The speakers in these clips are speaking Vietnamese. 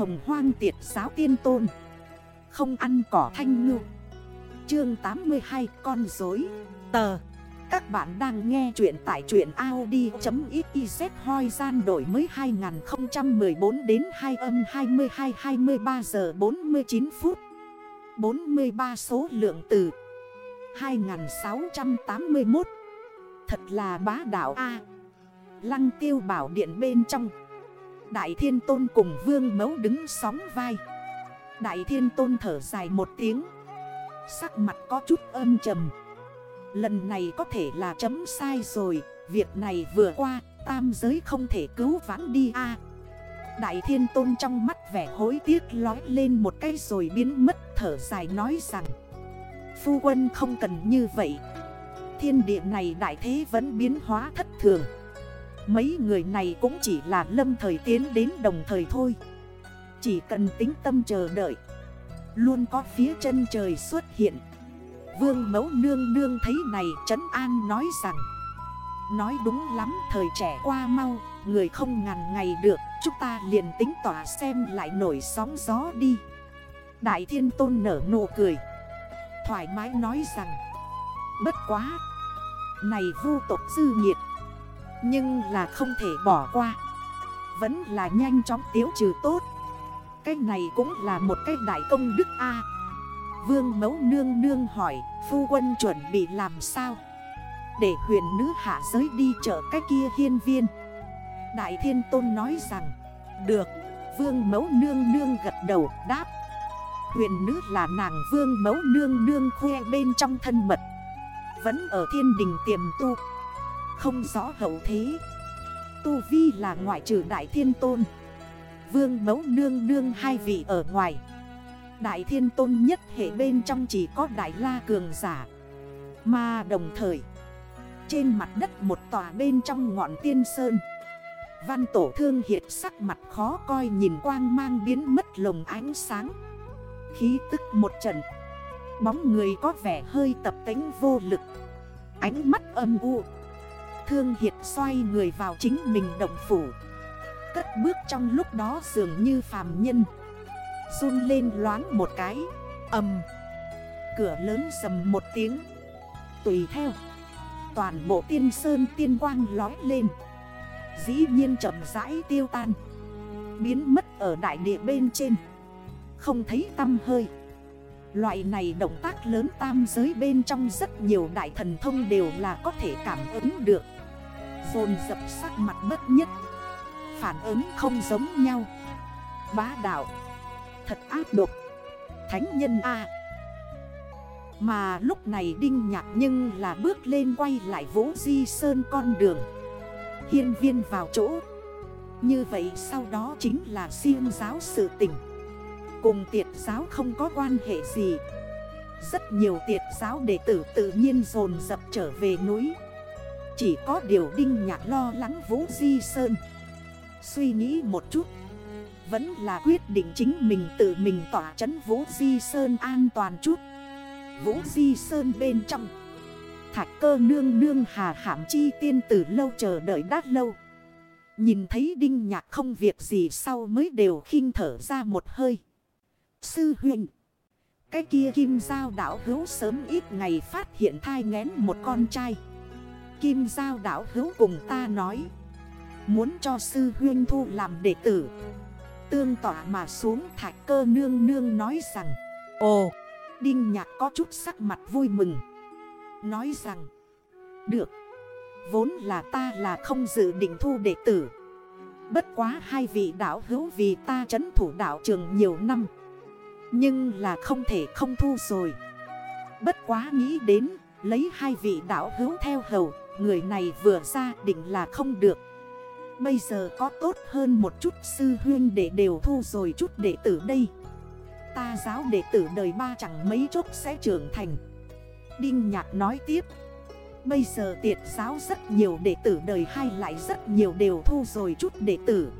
hồng hoang tiệt giáo tiên tôn. Không ăn cỏ thanh ngư. Chương 82 con dối Tờ. Các bạn đang nghe chuyện tại chuyện Audi.xyz hoi gian đổi mới 2014 đến 2 âm 22 23 giờ 49 phút. 43 số lượng từ 2681 Thật là bá đảo A. Lăng tiêu bảo điện bên trong. Đại thiên tôn cùng vương mấu đứng sóng vai. Đại thiên tôn thở dài một tiếng. Sắc mặt có chút âm trầm. Lần này có thể là chấm sai rồi. Việc này vừa qua, Tam giới không thể cứu vãn đi a. Đại thiên tôn trong mắt vẻ hối tiếc lói lên một cái rồi biến mất, thở dài nói rằng, Phu quân không cần như vậy. Thiên địa này đại thế vẫn biến hóa thất thường. Mấy người này cũng chỉ là lâm thời tiến đến đồng thời thôi. Chỉ cần tính tâm chờ đợi. Luôn có phía chân trời xuất hiện. Vương mẫu nương nương thấy này Trấn An nói rằng, Nói đúng lắm, thời trẻ qua mau, Người không ngàn ngày được, Chúng ta liền tính tỏa xem lại nổi sóng gió đi. Đại thiên tôn nở nụ cười, Thoải mái nói rằng, Bất quá, Này vu tộc dư nhiệt nhưng là không thể bỏ qua. Vẫn là nhanh chóng tiếu trừ tốt. Cái này cũng là một cái đại công đức A. Vương mẫu nương nương hỏi, Phu quân chuẩn bị làm sao? Để huyền nữ hạ giới đi chợ cái kia hiên viên. Đại thiên tôn nói rằng, Được. Vương mẫu nương nương gật đầu, đáp. Huyền nữ là nàng vương mẫu nương nương khoe bên trong thân mật. Vẫn ở thiên đình tiềm tu. Không rõ hậu thế. Tu vi là ngoại trừ đại thiên tôn. Vương mẫu nương nương hai vị ở ngoài. Đại thiên tôn nhất hệ bên trong chỉ có đại la cường giả. Mà đồng thời, Trên mặt đất một tòa bên trong ngọn tiên sơn. Văn tổ thương hiện sắc mặt khó coi nhìn quang mang biến mất lồng ánh sáng. Khí tức một trận. Bóng người có vẻ hơi tập tính vô lực. Ánh mắt âm u. Thương Hiệt xoay người vào chính mình động phủ. Cất bước trong lúc đó dường như phàm nhân. Run lên loáng một cái. Âm Cửa lớn sầm một tiếng. Tùy theo. Toàn bộ tiên sơn tiên quang lói lên. Dĩ nhiên chậm rãi tiêu tan. Biến mất ở đại địa bên trên. Không thấy tâm hơi. Loại này động tác lớn tam giới bên trong rất nhiều đại thần thông đều là có thể cảm ứng được. Dồn dập sắc mặt bất nhất. Phản ứng không giống nhau. Bá đạo. Thật áp độc. Thánh nhân A. Mà lúc này Đinh Nhạc nhưng là bước lên quay lại Vũ Di Sơn con đường. Hiên viên vào chỗ. Như vậy sau đó chính là siêng giáo sự tình. Cùng tiệt giáo không có quan hệ gì. Rất nhiều tiệt giáo đệ tử tự nhiên dồn dập trở về núi. Chỉ có điều Đinh Nhạc lo lắng Vũ Di Sơn. Suy nghĩ một chút, Vẫn là quyết định chính mình tự mình tỏa chấn Vũ Di Sơn an toàn chút. Vũ Di Sơn bên trong, Thạch cơ nương nương hà hãm chi tiên từ lâu chờ đợi đắt lâu. Nhìn thấy đinh nhạc không việc gì sau mới đều khinh thở ra một hơi. Sư huynh, Cái kia kim giao đảo hữu sớm ít ngày phát hiện thai ngén một con trai. Kim giao đảo hữu cùng ta nói. Muốn cho sư Huyên thu làm đệ tử. Tương tỏa mà xuống thạch cơ nương nương nói rằng Ồ, Đinh Nhạc có chút sắc mặt vui mừng. Nói rằng Được Vốn là ta là không dự định thu đệ tử. Bất quá hai vị đảo hữu vì ta chấn thủ đảo trường nhiều năm Nhưng là không thể không thu rồi. Bất quá nghĩ đến Lấy hai vị đảo hữu theo hầu, Người này vừa ra định là không được. Bây giờ có tốt hơn một chút, sư huyên để đều thu rồi chút đệ tử đây. Ta giáo đệ tử đời ba chẳng mấy chốc sẽ trưởng thành. Đinh Nhạc nói tiếp. Bây giờ tiệt giáo rất nhiều đệ tử đời hai lại rất nhiều đều thu rồi chút đệ tử.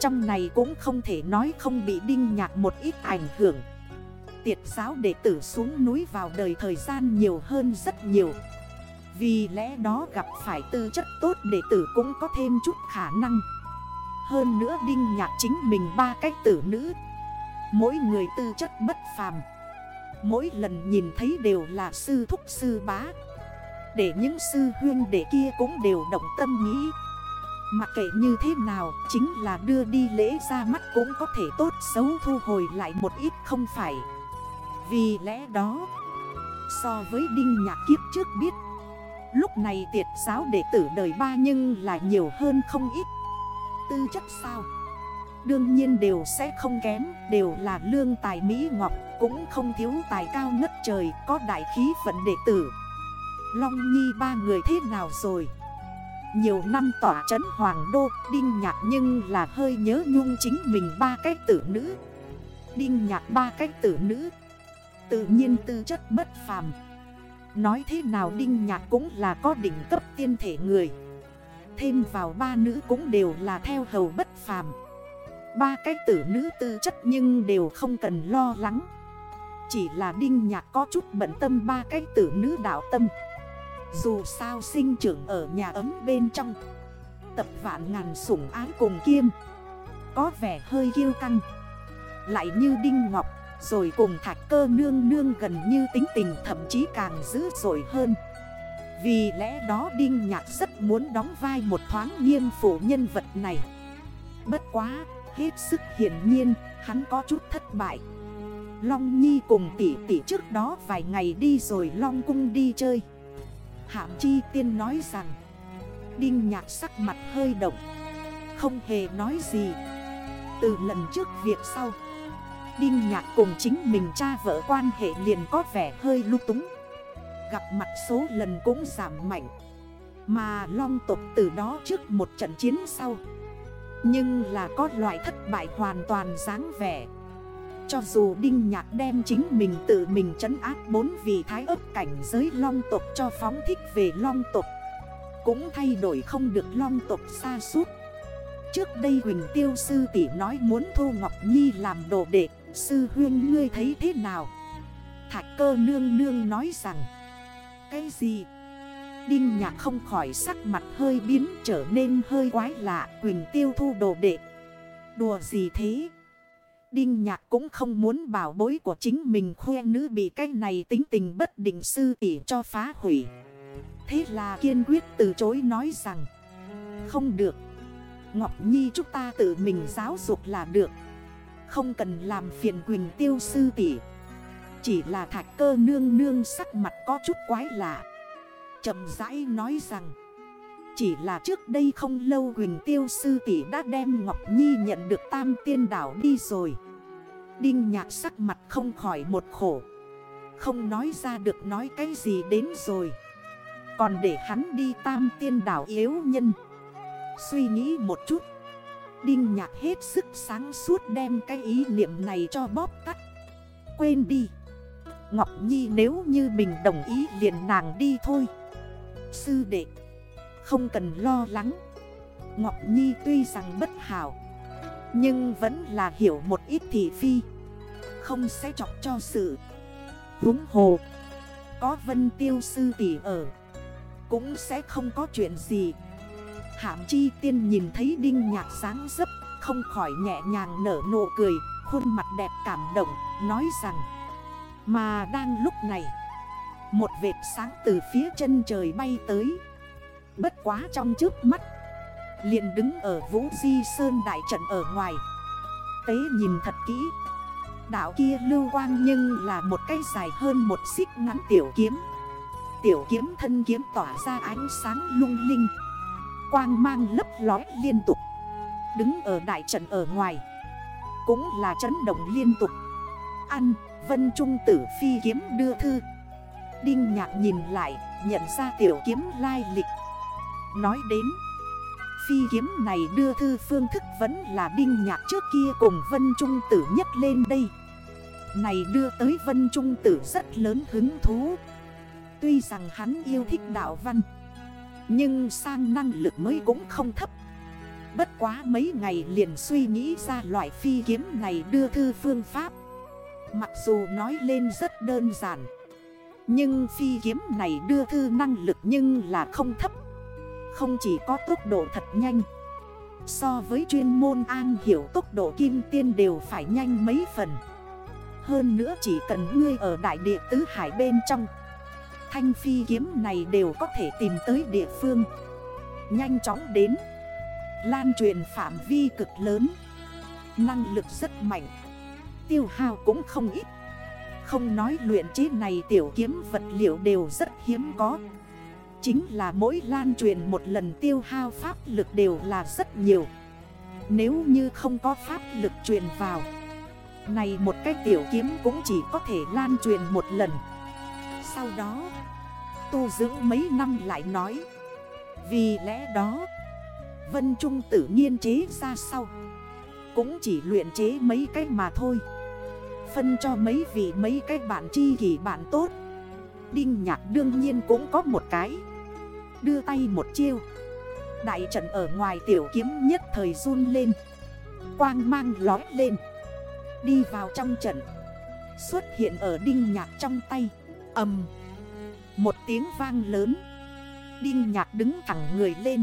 Trong này cũng không thể nói không bị Đinh Nhạc một ít ảnh hưởng. Tiệt giáo đệ tử xuống núi vào đời thời gian nhiều hơn rất nhiều. Vì lẽ đó gặp phải tư chất tốt đệ tử cũng có thêm chút khả năng. Hơn nữa đinh nhạc chính mình ba cái tử nữ. Mỗi người tư chất bất phàm. Mỗi lần nhìn thấy đều là sư thúc sư bá. Để những sư huyên đệ kia cũng đều động tâm nghĩ. Mặc kệ như thế nào, Chính là đưa đi lễ ra mắt cũng có thể tốt xấu thu hồi lại một ít không phải. Vì lẽ đó, So với đinh nhạc kiếp trước biết, Lúc này tiệt giáo đệ tử đời ba nhưng là nhiều hơn không ít. Tư chất sao? Đương nhiên đều sẽ không kém, Đều là lương tài Mỹ Ngọc, Cũng không thiếu tài cao ngất trời, Có đại khí phận đệ tử. Long Nhi ba người thế nào rồi? Nhiều năm tỏa trấn Hoàng Đô, Đinh nhạc nhưng là hơi nhớ nhung chính mình ba cái tử nữ. Đinh nhạc ba cái tử nữ Tự nhiên tư chất bất phàm. Nói thế nào Đinh Nhạc cũng là có đỉnh cấp tiên thể người. Thêm vào ba nữ cũng đều là theo hầu bất phàm. Ba cái tử nữ tư chất nhưng đều không cần lo lắng. Chỉ là Đinh Nhạc có chút bận tâm ba cái tử nữ đạo tâm. Dù sao sinh trưởng ở nhà ấm bên trong, Tập vạn ngàn sủng ái cùng kiêm, Có vẻ hơi kiêu căng. Lại như Đinh Ngọc rồi cùng thạch cơ nương nương gần như tính tình thậm chí càng dữ dội hơn. Vì lẽ đó Đinh Nhạc rất muốn đóng vai một thoáng nghiêm phủ nhân vật này. Bất quá, hết sức hiển nhiên, hắn có chút thất bại. Long Nhi cùng tỷ tỷ trước đó vài ngày đi rồi Long Cung đi chơi. Hạm Chi Tiên nói rằng Đinh Nhạc sắc mặt hơi động Không hề nói gì. Từ lần trước việc sau Đinh Nhạc cùng chính mình cha vợ quan hệ liền có vẻ hơi lúc túng. Gặp mặt số lần cũng giảm mạnh. Mà long tộc từ đó trước một trận chiến sau. Nhưng là có loại thất bại hoàn toàn dáng vẻ. Cho dù Đinh Nhạc đem chính mình tự mình trấn áp bốn vị thái ấp cảnh giới long tộc cho phóng thích về long tộc. Cũng thay đổi không được long tộc xa suốt. Trước đây Huỳnh Tiêu Sư tỷ nói muốn Thu Ngọc Nhi làm đồ đệ. Sư huyên ngươi thấy thế nào? Thạch cơ nương nương nói rằng, Cái gì? Đinh nhạc không khỏi sắc mặt hơi biến trở nên hơi quái lạ, Quỳnh tiêu thu đồ đệ. Đùa gì thế? Đinh nhạc cũng không muốn bảo bối của chính mình khoe nữ bị cái này tính tình bất định sư tỷ cho phá hủy. Thế là kiên quyết từ chối nói rằng, Không được. Ngọc Nhi chúng ta tự mình giáo dục là được không cần làm phiền Quỳnh tiêu sư tỷ. Chỉ là thạch cơ nương nương sắc mặt có chút quái lạ. Chầm rãi nói rằng, Chỉ là trước đây không lâu Quỳnh tiêu sư tỷ đã đem Ngọc Nhi nhận được tam tiên đảo đi rồi. Đinh nhạc sắc mặt không khỏi một khổ. Không nói ra được nói cái gì đến rồi. Còn để hắn đi tam tiên đảo yếu nhân. Suy nghĩ một chút. Đinh nhạc hết sức sáng suốt đem cái ý niệm này cho bóp tắt. Quên đi. Ngọc Nhi nếu như mình đồng ý liền nàng đi thôi. Sư đệ. Không cần lo lắng. Ngọc Nhi tuy rằng bất hảo, Nhưng vẫn là hiểu một ít thị phi. Không sẽ chọc cho sự. Húng hồ, Có vân tiêu sư tỷ ở, Cũng sẽ không có chuyện gì. Hạm chi tiên nhìn thấy đinh nhạc sáng dấp, Không khỏi nhẹ nhàng nở nụ cười, Khuôn mặt đẹp cảm động, Nói rằng, Mà đang lúc này, Một vệt sáng từ phía chân trời bay tới. Bất quá trong trước mắt, liền đứng ở Vũ Di Sơn Đại Trận ở ngoài. Tế nhìn thật kỹ Đảo kia lưu quang nhưng là một cây dài hơn một xích ngắn tiểu kiếm. Tiểu kiếm thân kiếm tỏa ra ánh sáng lung linh Quang mang lấp lói liên tục, Đứng ở đại trận ở ngoài, Cũng là chấn động liên tục. Ăn Vân Trung tử phi kiếm đưa thư, Đinh nhạc nhìn lại, Nhận ra tiểu kiếm lai lịch. Nói đến, Phi kiếm này đưa thư phương thức vẫn là đinh nhạc trước kia cùng Vân Trung tử nhất lên đây. Này đưa tới Vân Trung tử rất lớn hứng thú. Tuy rằng hắn yêu thích đạo văn nhưng sang năng lực mới cũng không thấp. Bất quá mấy ngày liền suy nghĩ ra loại phi kiếm này đưa thư phương pháp. Mặc dù nói lên rất đơn giản, Nhưng phi kiếm này đưa thư năng lực nhưng là không thấp. Không chỉ có tốc độ thật nhanh, So với chuyên môn an hiểu tốc độ kim tiên đều phải nhanh mấy phần. Hơn nữa chỉ cần ngươi ở đại địa tứ hải bên trong Thanh phi kiếm này đều có thể tìm tới địa phương. Nhanh chóng đến. Lan truyền phạm vi cực lớn. Năng lực rất mạnh. Tiêu hao cũng không ít. Không nói luyện chế này tiểu kiếm vật liệu đều rất hiếm có. Chính là mỗi lan truyền một lần tiêu hao pháp lực đều là rất nhiều. Nếu như không có pháp lực truyền vào, Này một cái tiểu kiếm cũng chỉ có thể lan truyền một lần. Sau đó Tu dưỡng mấy năm lại nói, Vì lẽ đó, Vân Trung tự nhiên chế ra sau. Cũng chỉ luyện chế mấy cái mà thôi. Phân cho mấy vị mấy cái bạn chi kỷ bạn tốt. Đinh nhạc đương nhiên cũng có một cái. Đưa tay một chiêu. Đại trận ở ngoài tiểu kiếm nhất thời run lên. Quang mang lói lên. Đi vào trong trận. Xuất hiện ở đinh nhạc trong tay ầm. Một tiếng vang lớn. Đinh nhạc đứng thẳng người lên.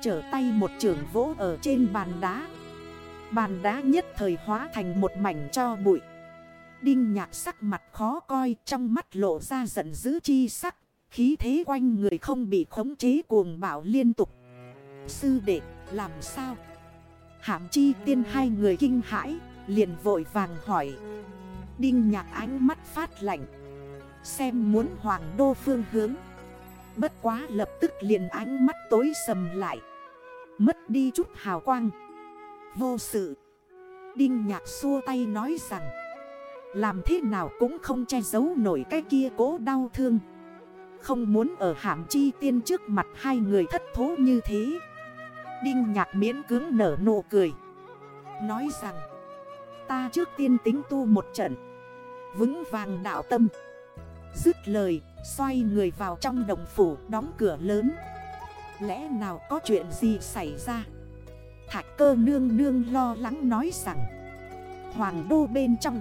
Trở tay một trường vỗ ở trên bàn đá. Bàn đá nhất thời hóa thành một mảnh cho bụi. Đinh nhạc sắc mặt khó coi, trong mắt lộ ra giận dữ chi sắc. Khí thế quanh người không bị khống chế cuồng bạo liên tục. Sư đệ, làm sao? Hạm chi tiên hai người kinh hãi, Liền vội vàng hỏi. Đinh nhạc ánh mắt phát lạnh. Xem muốn hoàng đô phương hướng. Bất quá lập tức liền ánh mắt tối sầm lại. Mất đi chút hào quang. Vô sự. Đinh nhạc xua tay nói rằng, Làm thế nào cũng không che giấu nổi cái kia cố đau thương. Không muốn ở hạm chi tiên trước mặt hai người thất thố như thế. Đinh nhạc miễn cưỡng nở nụ cười. Nói rằng, Ta trước tiên tính tu một trận. Vững vàng đạo tâm. Dứt lời, Xoay người vào trong đồng phủ, Đóng cửa lớn. Lẽ nào có chuyện gì xảy ra? Thạch cơ nương nương lo lắng nói rằng, Hoàng đô bên trong,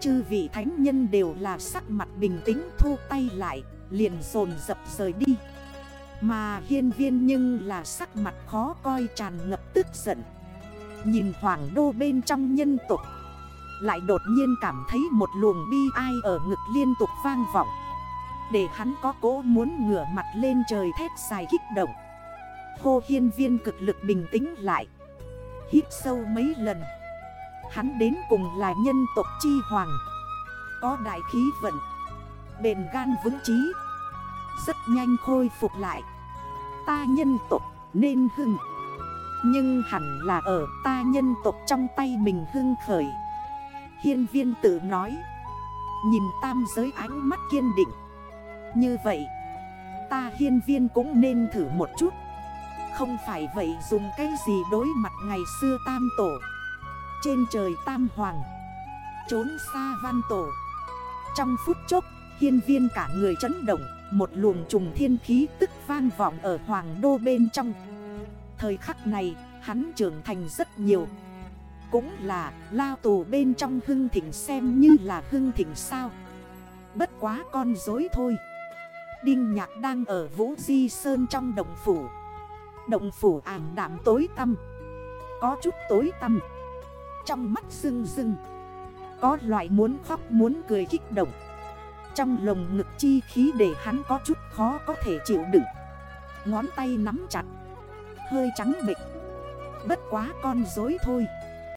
Chư vị thánh nhân đều là sắc mặt bình tĩnh, thu tay lại, Liền dồn dập rời đi. Mà hiên viên nhưng là sắc mặt khó coi tràn ngập tức giận. Nhìn hoàng đô bên trong nhân tục lại đột nhiên cảm thấy một luồng bi ai ở ngực liên tục vang vọng. Để hắn có cố muốn ngửa mặt lên trời thét dài kích động. Khô hiên viên cực lực bình tĩnh lại. Hít sâu mấy lần. Hắn đến cùng là nhân tộc chi hoàng. Có đại khí vận. Bền gan vững trí Rất nhanh khôi phục lại. Ta nhân tộc nên hưng. Nhưng hẳn là ở ta nhân tộc trong tay mình hưng khởi. Hiên viên tự nói. Nhìn tam giới ánh mắt kiên định. Như vậy, Ta hiên viên cũng nên thử một chút. Không phải vậy dùng cái gì đối mặt ngày xưa tam tổ. Trên trời tam hoàng, Trốn xa văn tổ. Trong phút chốc, Hiên viên cả người chấn động, Một luồng trùng thiên khí tức vang vọng ở hoàng đô bên trong. Thời khắc này, hắn trưởng thành rất nhiều. Cũng là lao tù bên trong hưng thỉnh xem như là hưng thỉnh sao. Bất quá con dối thôi. Đinh nhạc đang ở Vũ Di Sơn trong động phủ. Động phủ ảm đảm tối tăm. Có chút tối tăm. Trong mắt rưng rưng. Có loại muốn khóc muốn cười kích động. Trong lồng ngực chi khí để hắn có chút khó có thể chịu đựng. Ngón tay nắm chặt. Hơi trắng bịch Bất quá con dối thôi.